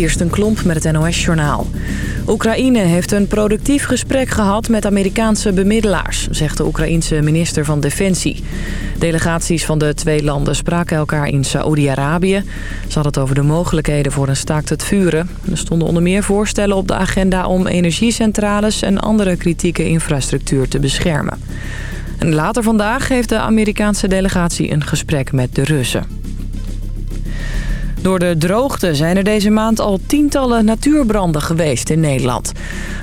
Kirsten Klomp met het NOS-journaal. Oekraïne heeft een productief gesprek gehad met Amerikaanse bemiddelaars... zegt de Oekraïense minister van Defensie. Delegaties van de twee landen spraken elkaar in Saoedi-Arabië. Ze hadden het over de mogelijkheden voor een staakt het vuren. Er stonden onder meer voorstellen op de agenda om energiecentrales... en andere kritieke infrastructuur te beschermen. En later vandaag heeft de Amerikaanse delegatie een gesprek met de Russen. Door de droogte zijn er deze maand al tientallen natuurbranden geweest in Nederland.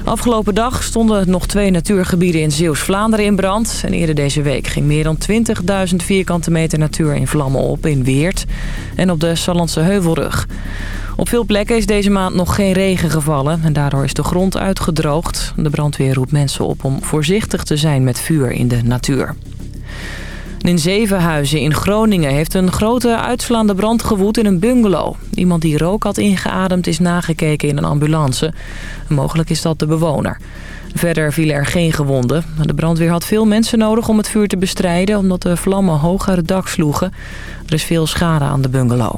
Afgelopen dag stonden nog twee natuurgebieden in Zeeuws-Vlaanderen in brand. En eerder deze week ging meer dan 20.000 vierkante meter natuur in vlammen op in Weert en op de Sallandse Heuvelrug. Op veel plekken is deze maand nog geen regen gevallen en daardoor is de grond uitgedroogd. De brandweer roept mensen op om voorzichtig te zijn met vuur in de natuur. In Zevenhuizen in Groningen heeft een grote uitslaande brand gewoed in een bungalow. Iemand die rook had ingeademd is nagekeken in een ambulance. Mogelijk is dat de bewoner. Verder vielen er geen gewonden. De brandweer had veel mensen nodig om het vuur te bestrijden... omdat de vlammen uit het dak sloegen. Er is veel schade aan de bungalow.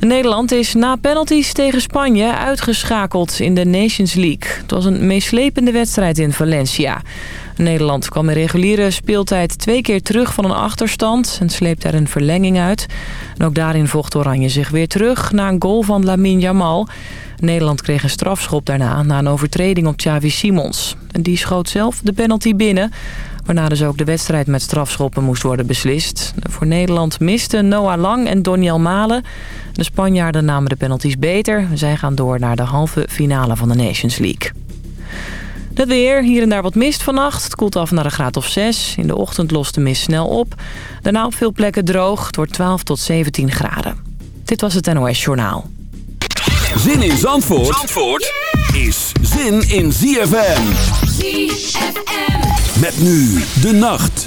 Nederland is na penalties tegen Spanje uitgeschakeld in de Nations League. Het was een meeslepende wedstrijd in Valencia. Nederland kwam in reguliere speeltijd twee keer terug van een achterstand... en sleept daar een verlenging uit. En ook daarin vocht Oranje zich weer terug na een goal van Lamine Jamal. Nederland kreeg een strafschop daarna na een overtreding op Xavi Simons. En die schoot zelf de penalty binnen... waarna dus ook de wedstrijd met strafschoppen moest worden beslist. Voor Nederland misten Noah Lang en Doniel Malen. De Spanjaarden namen de penalties beter. Zij gaan door naar de halve finale van de Nations League. Het weer, hier en daar wat mist vannacht. Het koelt af naar een graad of 6. In de ochtend lost de mist snel op. Daarna op veel plekken droog. Het wordt 12 tot 17 graden. Dit was het NOS Journaal. Zin in Zandvoort, Zandvoort is zin in ZFM. ZFM. Met nu de nacht.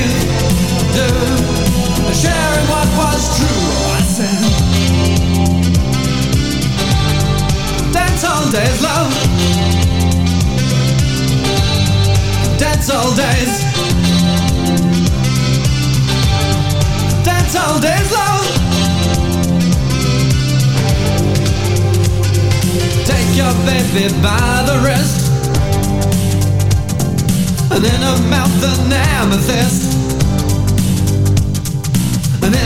sharing what was true. Days, love. Days. Days, love. Take your baby by the wrist. And in her mouth an amethyst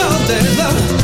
All day long.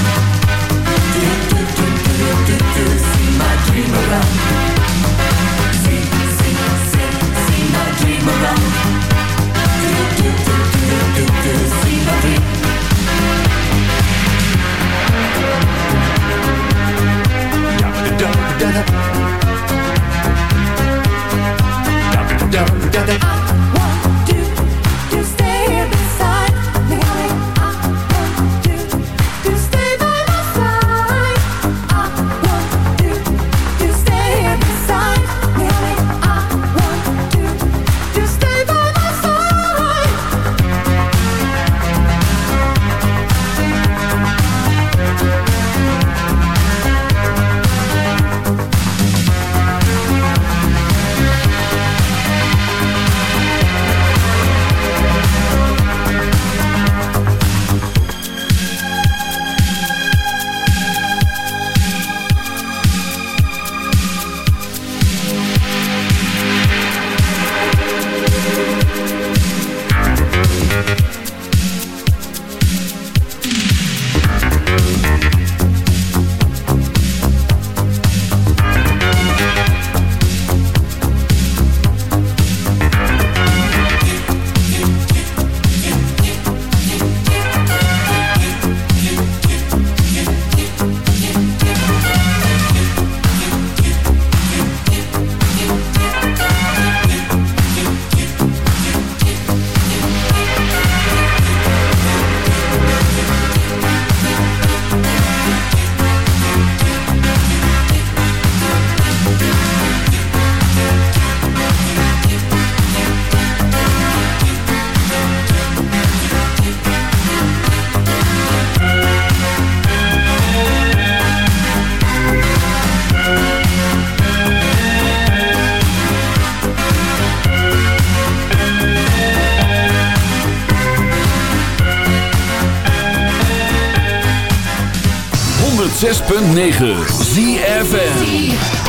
Dream around. See see see see my dream. 106.9 ZFN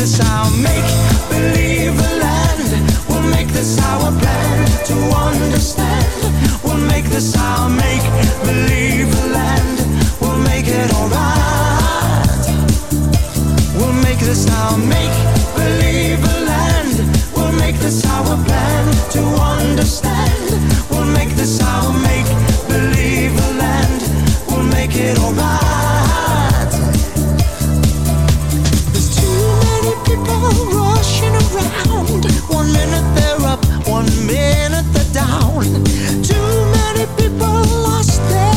this our make-believe land. We'll make this our plan to understand. We'll make this our make-believe land. We'll make it alright. We'll make this our make-believe land. We'll make this our plan to understand. We'll make this our make-believe land. We'll make it alright. one minute they're down. Too many people lost their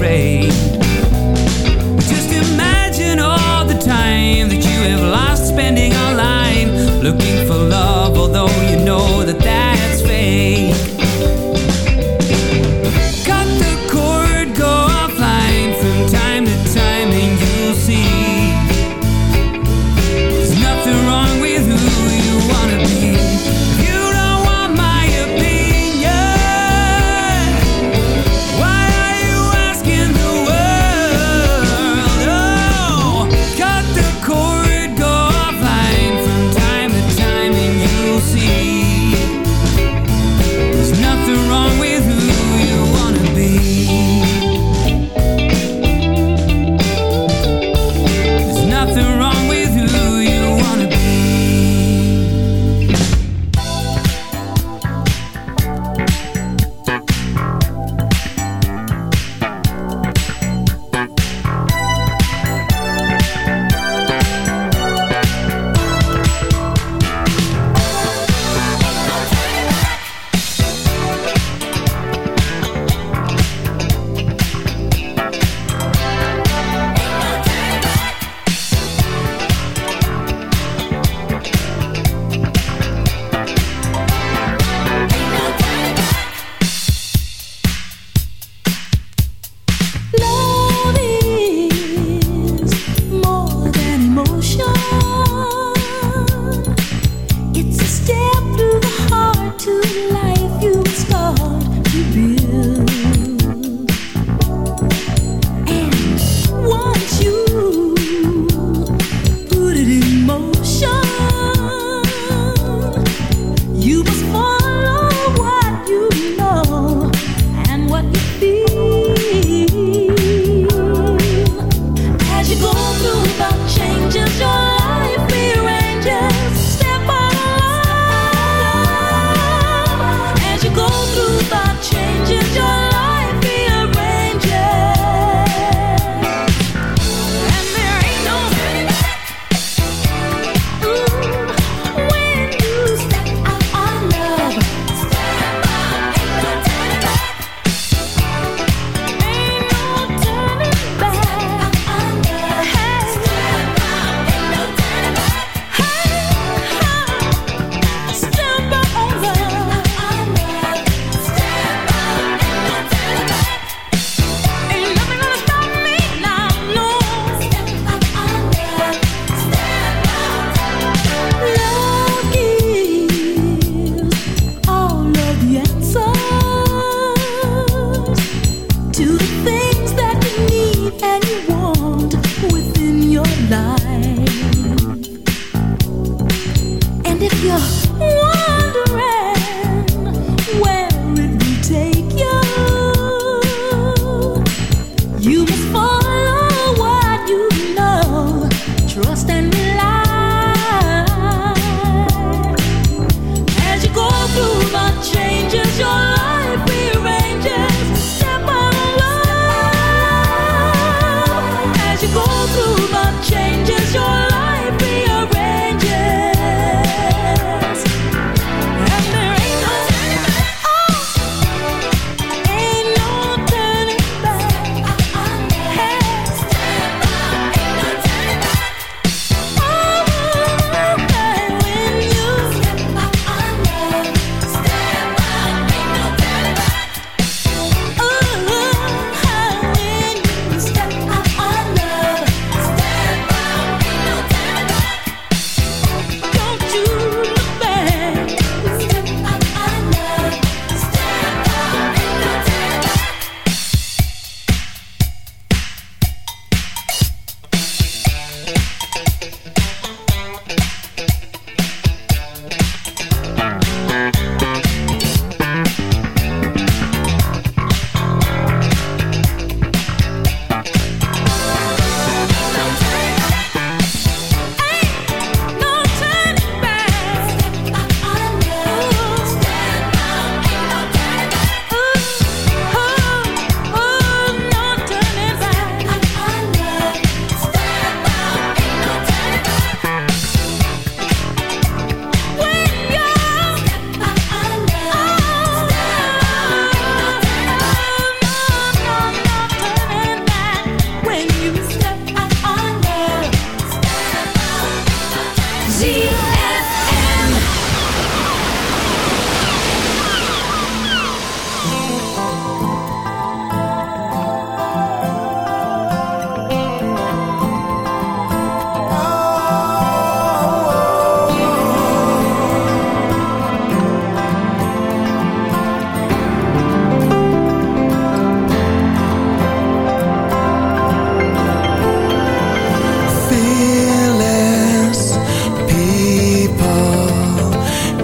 afraid. Just imagine all the time that you have lost spending online looking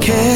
이렇게